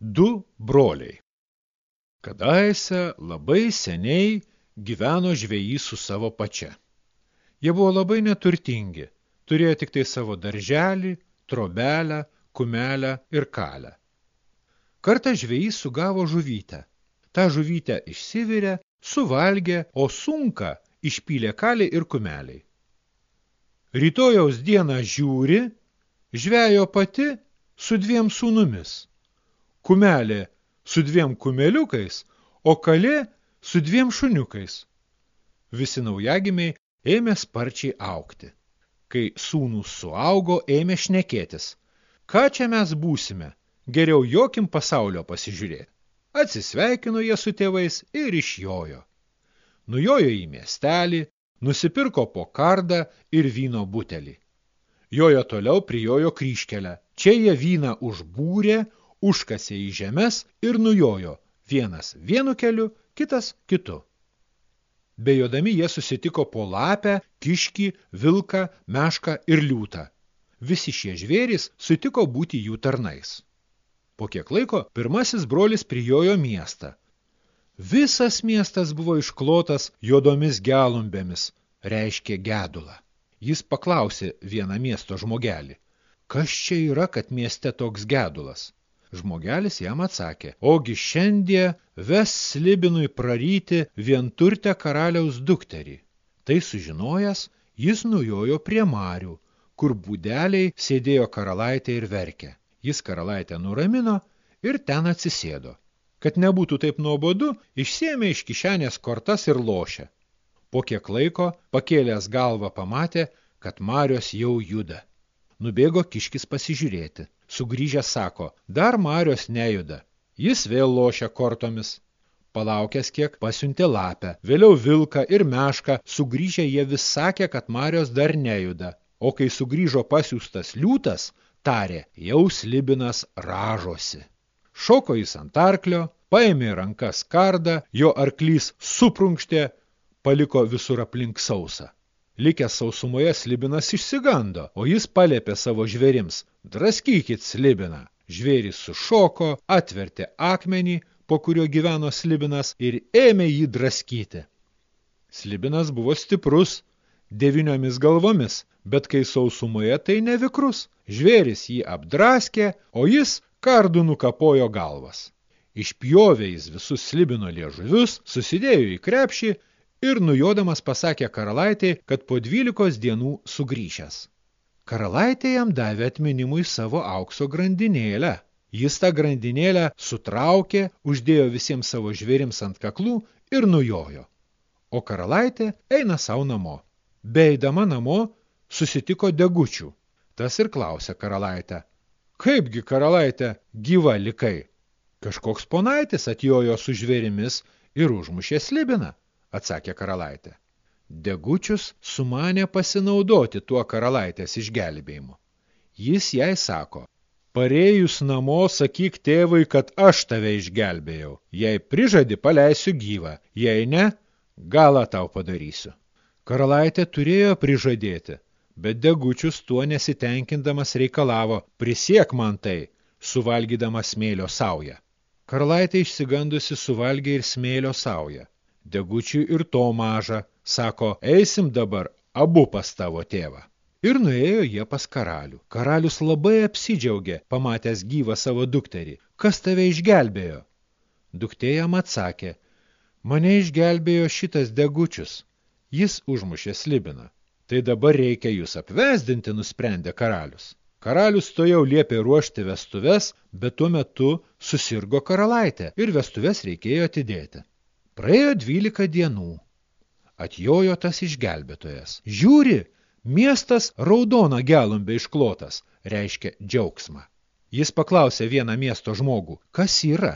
Du broliai. Kadaise labai seniai gyveno žvejys su savo pačia. Jie buvo labai neturtingi, turėjo tik tai savo darželį, trobelę, kumelę ir kalę. Kartą žvejys sugavo žuvytę. Ta žuvytę išsivirė, suvalgė, o sunką išpylė kalį ir kumeliai. Rytojaus dieną žiūri, žvejo pati su dviem sūnumis kumelė su dviem kumeliukais, o kalė su dviem šuniukais. Visi naujagimiai ėmė sparčiai aukti. Kai sūnus suaugo, ėmė šnekėtis. Ką čia mes būsime? Geriau jokim pasaulio pasižiūrėti. Atsisveikino jie su tėvais ir išjojo. Nujojo į miestelį, nusipirko po kardą ir vyno butelį. Jojo toliau prijojo kryškelę. Čia jie vyną užbūrė, užkasė į žemes ir nujojo, vienas vienu keliu, kitas kitu. Bejodami jie susitiko po lapę, kiškį, vilką, mešką ir liūtą. Visi šie žvėrys sutiko būti jų tarnais. Po kiek laiko pirmasis brolis prijojo miestą. Visas miestas buvo išklotas juodomis gelumbėmis, reiškė gedulą. Jis paklausė vieną miesto žmogelį. Kas čia yra, kad mieste toks gedulas? Žmogelis jam atsakė, ogi šiandie ves slibinui praryti vienturtę karaliaus dukterį. Tai sužinojęs, jis nujojo prie marių, kur būdeliai sėdėjo karalaitė ir verkė. Jis karalaitę nuramino ir ten atsisėdo. Kad nebūtų taip nuobodu, išsėmė iš kišenės kortas ir lošę. Po kiek laiko, pakėlęs galvą, pamatė, kad marios jau juda. Nubėgo kiškis pasižiūrėti. Sugrįžęs sako, dar Marios nejuda. Jis vėl lošia kortomis. Palaukęs kiek pasiuntė lapę, vėliau vilką ir mešką, sugrįžę jie vis sakė, kad Marios dar nejuda. O kai sugrįžo pasiūstas liūtas, tarė, jau slibinas ražosi. Šoko jis ant arklio, paėmė rankas kardą, jo arklys suprunkštė, paliko visur aplink sausą. Likęs sausumoje slibinas išsigando, o jis palėpė savo žvėrims. Draskykit slibiną. Žvėris sušoko, atvertė akmenį, po kurio gyveno slibinas ir ėmė jį draskyti. Slibinas buvo stiprus, devyniomis galvomis, bet kai sausumoje tai nevikrus. Žvėris jį apdraskė, o jis kardų nukapojo galvas. Išpjovė jis visus slibino liežuvius, susidėjo į krepšį ir nujodamas pasakė karalaitė, kad po dvylikos dienų sugrįžęs. Karalaitė jam davė atminimui savo aukso grandinėlę. Jis tą grandinėlę sutraukė, uždėjo visiems savo žvėrims ant kaklų ir nujojo. O karalaitė eina savo namo. Beidama namo susitiko degučių. Tas ir klausė karalaitę. Kaipgi karalaitė gyva likai? Kažkoks ponaitis atjojo su žvėrimis ir užmušė slibiną atsakė karalaitė. Degučius sumanė pasinaudoti tuo karalaitės išgelbėjimu. Jis jai sako, parėjus namo sakyk tėvui, kad aš tave išgelbėjau. Jei prižadi, paleisiu gyvą, jei ne, galą tau padarysiu. Karalaitė turėjo prižadėti, bet degučius tuo nesitenkindamas reikalavo, prisiek man tai, suvalgydamas smėlio saują. Karalaitė išsigandusi suvalgė ir smėlio saują. Degučiui ir to maža, sako, eisim dabar abu pas tavo tėvą. Ir nuėjo jie pas karalių. Karalius labai apsidžiaugė, pamatęs gyvą savo dukterį. Kas tave išgelbėjo? Duktė jam atsakė, mane išgelbėjo šitas degučius. Jis užmušė slibiną. Tai dabar reikia jūs apvesdinti, nusprendė karalius. Karalius to jau liepė ruošti vestuves, bet tuo metu susirgo karalaitė ir vestuves reikėjo atidėti. Praėjo dvylika dienų. Atjojo tas išgelbėtojas. Žiūri, miestas raudona gelumbė išklotas, reiškia džiaugsmą. Jis paklausė vieną miesto žmogų, kas yra,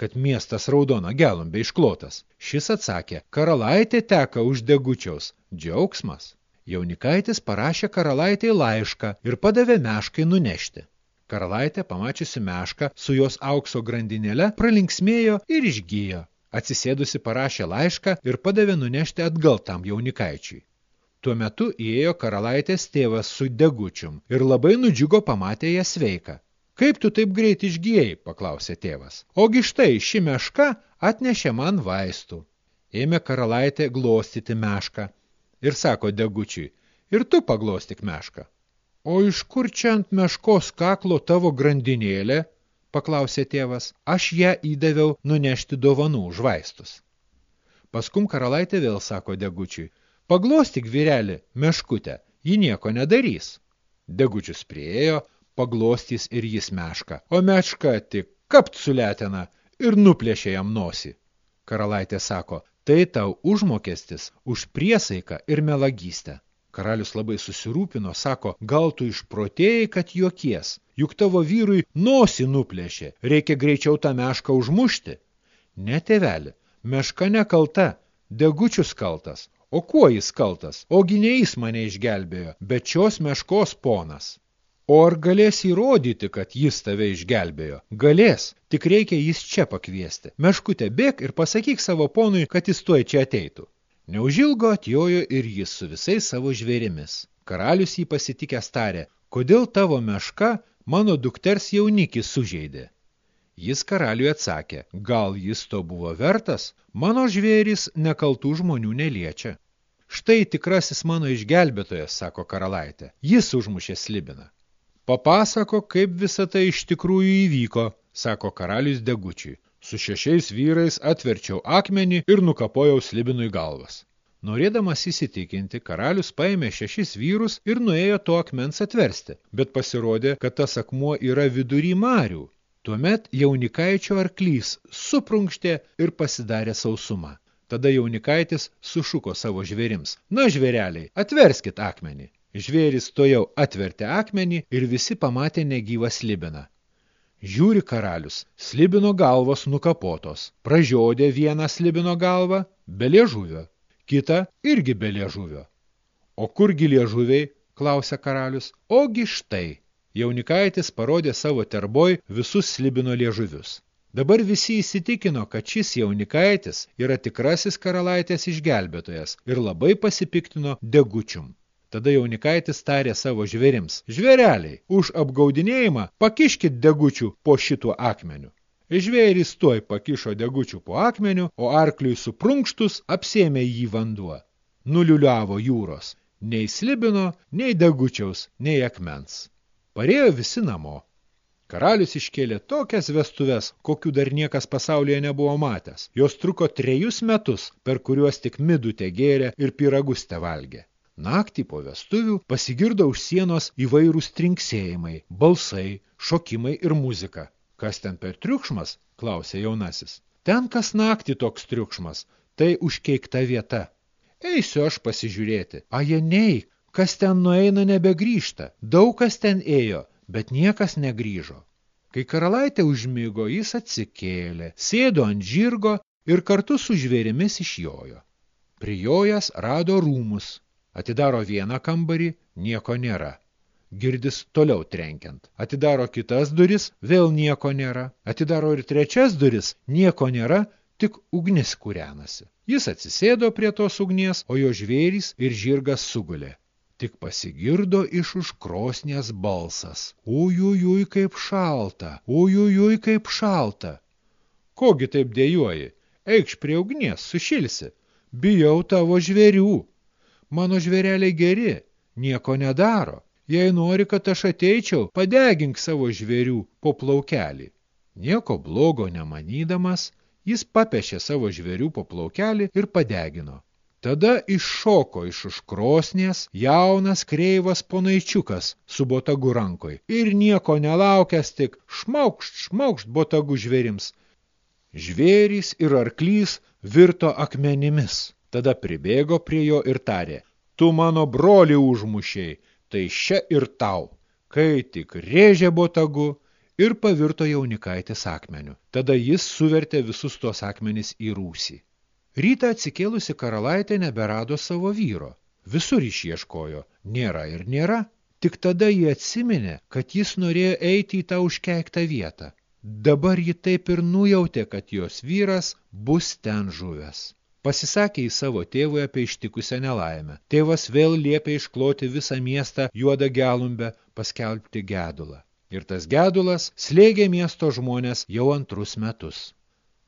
kad miestas raudona gelumbė išklotas. Šis atsakė, karalaitė teka už degučiaus, džiaugsmas. Jaunikaitis parašė karalaitėj laišką ir padavė meškai nunešti. Karalaitė, pamačiusi mešką su jos aukso grandinėle, pralinksmėjo ir išgyjo. Atsisėdusi parašė laišką ir padavė nunešti atgal tam jaunikaičiui. Tuo metu įėjo karalaitės tėvas su degučium ir labai nudžiugo pamatė ją sveiką. Kaip tu taip greit išgėjai, paklausė tėvas. Ogi štai ši meška atnešė man vaistų. Ėmė karalaitė glostyti mešką ir sako degučiui, ir tu paglostyk mešką. O iš kur čia ant meškos kaklo tavo grandinėlė? Paklausė tėvas. Aš ją įdaviau nunešti dovanų už vaistus. Paskum karalaitė vėl sako degučiui, paglostyk vyrelį meškutę, ji nieko nedarys. Degučius priejo, paglostys ir jis mešką, o meška tik kapt suletena ir nuplėšė jam nosį. Karalaitė sako, tai tau užmokestis už priesaiką ir melagystę. Karalius labai susirūpino, sako, gal tu išprotėjai, kad juokies, juk tavo vyrui nosį nuplėšė, reikia greičiau tą mešką užmušti. Ne, tėveli, Meška nekalta, degučius kaltas. O kuo jis kaltas? Ogi ne jis mane išgelbėjo, bet šios meškos ponas. O ar galės įrodyti, kad jis tave išgelbėjo? Galės, tik reikia jis čia pakviesti. Meškutė bėk ir pasakyk savo ponui, kad jis tuoj čia ateitų. Neužilgo atjojo ir jis su visais savo žvėrimis. Karalius jį pasitikęs tarė, kodėl tavo meška mano dukters jaunikį sužeidė. Jis karaliui atsakė, gal jis to buvo vertas, mano žvėris nekaltų žmonių neliečia. Štai tikrasis mano išgelbėtojas, sako karalaitė, jis užmušė slibiną. Papasako, kaip visa tai iš tikrųjų įvyko, sako karalius degučiui. Su šešiais vyrais atverčiau akmenį ir nukapojau slibinui galvas. Norėdamas įsitikinti, karalius paėmė šešis vyrus ir nuėjo to akmens atversti, bet pasirodė, kad tas akmuo yra vidury marių Tuomet jaunikaičio arklys suprunkštė ir pasidarė sausumą. Tada jaunikaitis sušuko savo žvėrims. Na, žvėreliai, atverskit akmenį. Žvėris to jau atvertė akmenį ir visi pamatė negyvą slibiną. Žiūri karalius, slibino galvos nukapotos. Pražiodė vieną slibino galvą, be liežuvio. Kita irgi be liežuvio. O kurgi liežuviai, klausia karalius, ogi štai. Jaunikaitis parodė savo terboj visus slibino liežuvius. Dabar visi įsitikino, kad šis jaunikaitis yra tikrasis karalaitės išgelbėtojas ir labai pasipiktino degučium. Tada jaunikaitis tarė savo žvėrims, žvėreliai, už apgaudinėjimą pakiškit degučių po šituo akmeniu. Žvėris tuoj pakišo degučių po akmeniu, o arkliui suprunkštus apsėmė jį vanduo. Nuliuliavo jūros, nei slibino, nei degučiaus, nei akmens. Parėjo visi namo. Karalius iškėlė tokias vestuves, kokių dar niekas pasaulyje nebuvo matęs. Jos truko trejus metus, per kuriuos tik midų te gėrė ir piragus te valgė. Naktį po vestuvių pasigirdo už sienos įvairūs trinksėjimai, balsai, šokimai ir muzika. Kas ten per triukšmas? klausė jaunasis. Ten kas naktį toks triukšmas, tai užkeikta vieta. Eisiu aš pasižiūrėti. Aje neik, Kas ten nueina nebegrįžta, daug kas ten ėjo, bet niekas negrįžo. Kai karalaitė užmigo, jis atsikėlė, sėdo ant žirgo ir kartu su žvėrimis išjojo. Prijojas rado rūmus, atidaro vieną kambarį, nieko nėra. Girdis toliau trenkiant. Atidaro kitas duris, vėl nieko nėra. Atidaro ir trečias duris, nieko nėra, tik ugnis kūrenasi. Jis atsisėdo prie tos ugnies, o jo žvėrys ir žirgas sugulė. Tik pasigirdo iš užkrosnės balsas. Ujujui kaip šalta, ujujui kaip šalta. Kogi taip dėjuoji? Eikš prie ugnies, sušilsi. Bijau tavo žvėrių. Mano žvėreliai geri, nieko nedaro. Jei nori, kad aš ateičiau, padegink savo žvėrių po plaukelį. Nieko blogo nemanydamas, jis papešė savo žvėrių po plaukelį ir padegino. Tada iššoko iš užkrosnės jaunas kreivas ponaičiukas su botagu rankoj ir nieko nelaukęs tik šmaukšt, šmaukšt botagu žvėrims. Žvėrys ir arklys virto akmenimis. Tada pribėgo prie jo ir tarė, tu mano brolį užmušiai, tai šia ir tau. Kai tik rėžė botagu ir pavirto jaunikaitis akmeniu. Tada jis suvertė visus tuos akmenis į rūsį. Rytą atsikėlusi karalaitė neberado savo vyro. Visur išieškojo, nėra ir nėra. Tik tada jį atsiminė, kad jis norėjo eiti į tą užkeiktą vietą. Dabar ji taip ir nujautė, kad jos vyras bus ten žuvęs. Pasisakė į savo tėvui apie ištikusią nelaimę. Tėvas vėl liepė iškloti visą miestą juodą gelumbę, paskelbti gedulą. Ir tas gedulas slėgė miesto žmonės jau antrus metus.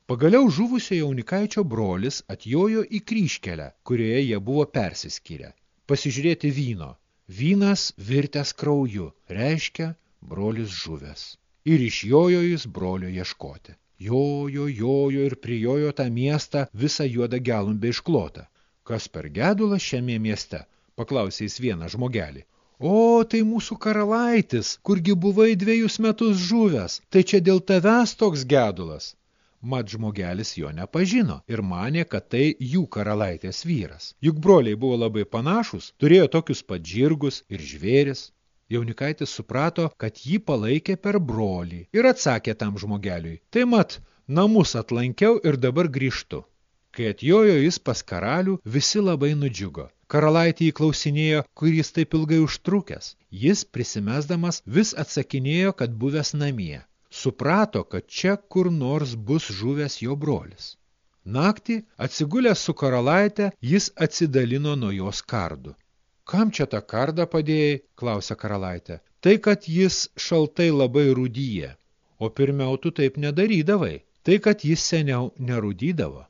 Pagaliau žuvusio jaunikaičio brolis atjojo į kryškelę, kurioje jie buvo persiskyrę. Pasižiūrėti vyno. Vynas virtęs krauju, reiškia brolis žuvęs. Ir išjojo jis brolio ieškoti. Jojo, jojo ir prijojo tą miestą visą juodą gelumbę išklotą. Kas per gedulą šiame mieste? Paklausė jis vieną žmogelį. O, tai mūsų karalaitis, kurgi buvai dviejus metus žuvęs, tai čia dėl tavęs toks gedulas. Mat žmogelis jo nepažino ir manė, kad tai jų karalaitės vyras. Juk broliai buvo labai panašus, turėjo tokius pat žirgus ir žvėris. Jaunikaitis suprato, kad jį palaikė per brolį ir atsakė tam žmogeliui. Tai mat, namus atlankiau ir dabar grįžtu. Kai atjojo jis pas karalių, visi labai nudžiugo. Karalaitį įklausinėjo, kur jis taip ilgai užtrukęs. Jis, prisimesdamas, vis atsakinėjo, kad buvęs namie. Suprato, kad čia kur nors bus žuvęs jo brolis. Naktį, atsigulęs su karalaitė, jis atsidalino nuo jos kardų. Kam čia tą kardą padėjai, klausė karalaitė. Tai, kad jis šaltai labai rudyje. O pirmiau tu taip nedarydavai. Tai, kad jis seniau nerudydavo.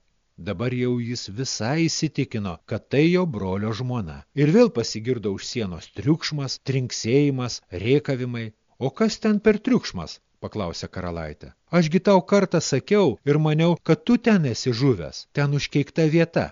Dabar jau jis visai įsitikino, kad tai jo brolio žmona. Ir vėl pasigirdo už sienos triukšmas, trinksėjimas, rėkavimai. O kas ten per triukšmas? paklausė karalaitė. Ašgi tau kartą sakiau ir maniau, kad tu ten esi žuvęs, ten užkeikta vieta.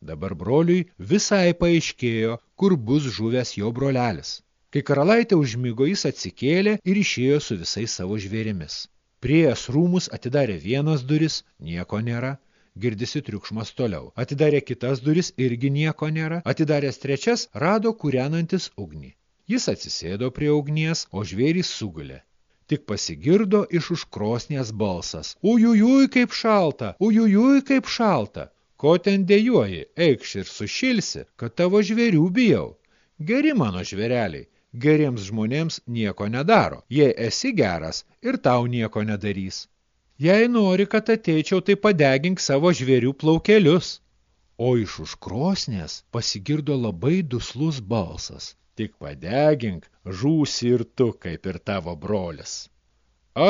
Dabar broliui visai paaiškėjo, kur bus žuvęs jo brolelis. Kai karalaitė užmygo, jis atsikėlė ir išėjo su visais savo žvėrimis. Priejas rūmus atidarė vienas duris, nieko nėra girdisi triukšmas toliau. Atidarė kitas duris, irgi nieko nėra. Atidaręs trečias, rado kūrenantis ugnį. Jis atsisėdo prie ugnies, o žvėrys sugulė. Tik pasigirdo iš užkrosnės balsas. Ujujuj, kaip šalta, ujujuj, kaip šalta. Ko ten dėjuoji, eikš ir sušilsi, kad tavo žvėrių bijau. Geri mano žvėreliai, geriems žmonėms nieko nedaro. Jei esi geras, ir tau nieko nedarys. Jei nori, kad ateičiau, tai padegink savo žvėrių plaukelius. O iš užkrosnės pasigirdo labai duslus balsas. Tik padegink, žūsi ir tu, kaip ir tavo brolis.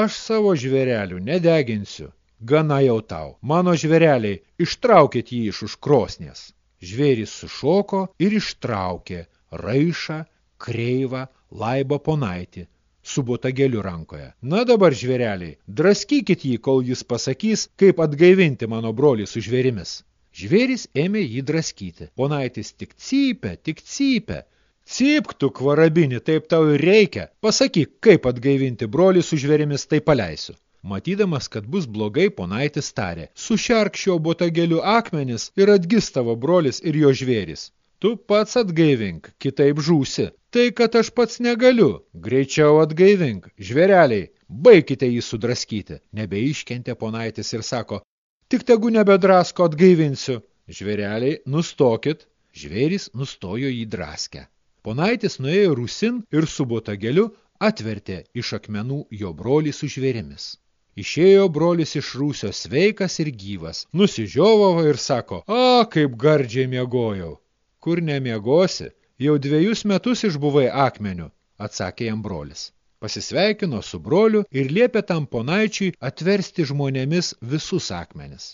Aš savo žvėrelių nedeginsiu. Gana jau tau. Mano žvėreliai, ištraukit jį iš užkrosnės. Žvėris sušoko ir ištraukė raišą, kreivą, laibą ponaitį su botageliu rankoje. Na dabar, žvėreliai, draskykit jį, kol jis pasakys, kaip atgaivinti mano brolį su žvėrimis. Žvėris ėmė jį draskyti. Ponaitis tik cypė, tik cypė. Cypk tu, kvarabini, taip tau ir reikia. Pasakyk, kaip atgaivinti brolį su žvėrimis, tai paleisiu. Matydamas, kad bus blogai, ponaitis tarė, sušerk šio botageliu akmenis ir atgis tavo brolis ir jo žvėris. Tu pats atgaivink, kitaip žūsi. Tai, kad aš pats negaliu. Greičiau atgaivink. Žvėreliai, baikite jį sudraskyti. Nebeiškentė ponaitis ir sako, tik tegu nebedrasko atgaivinsiu. Žvėreliai, nustokit. Žvėris nustojo jį draskę. Ponaitis nuėjo rusin ir su botageliu atvertė iš akmenų jo brolį su žvėrimis. Išėjo brolis iš rūsio sveikas ir gyvas, nusižiovavo ir sako, a, kaip gardžiai miegojau. Kur nemiegosi, jau dviejus metus išbuvai akmeniu, atsakė jam brolis. Pasisveikino su broliu ir liepė tam ponaičiui atversti žmonėmis visus akmenis.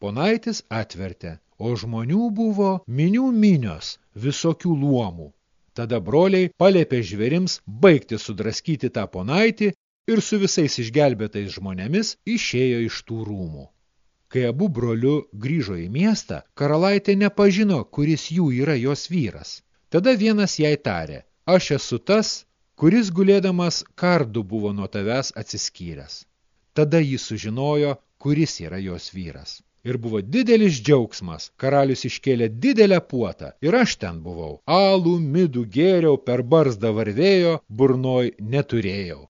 Ponaitis atvertė, o žmonių buvo minių minios visokių luomų. Tada broliai palėpė žvėrims baigti sudraskyti tą ponaitį ir su visais išgelbėtais žmonėmis išėjo iš tų rūmų. Kai abu broliu grįžo į miestą, karalaitė nepažino, kuris jų yra jos vyras. Tada vienas jai tarė, aš esu tas, kuris gulėdamas kardu buvo nuo tavęs atsiskyręs. Tada jis sužinojo, kuris yra jos vyras. Ir buvo didelis džiaugsmas, karalius iškėlė didelę puotą, ir aš ten buvau. Alų, midų gėriau, per barzdą varvėjo, burnoj neturėjau.